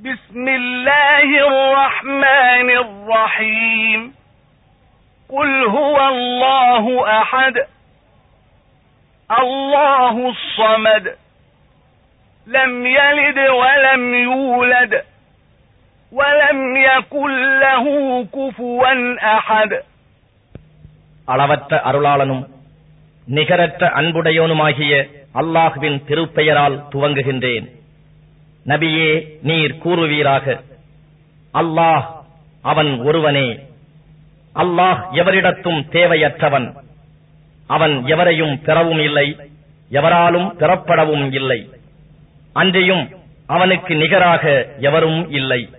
بسم الله الرحمن الرحيم قل هو الله أحد الله الصمد لم يلد ولم يولد ولم يكن له كفوا أحد அளவற்ற அருளாளனும் நிகரற்ற அன்புடையோனுமாகிய அல்லாஹுவின் திருப்பெயரால் துவங்குகின்றேன் நபியே நீர் கூறுவீராக. அல்லாஹ் அவன் ஒருவனே. அல்லாஹ் எவரிடத்தும் தேவையற்றவன். அவன் எவரையும் பெறவும் இல்லை எவராலும் பெறப்படவும் இல்லை. அன்றையும் அவனுக்கு நிகராக எவரும் இல்லை.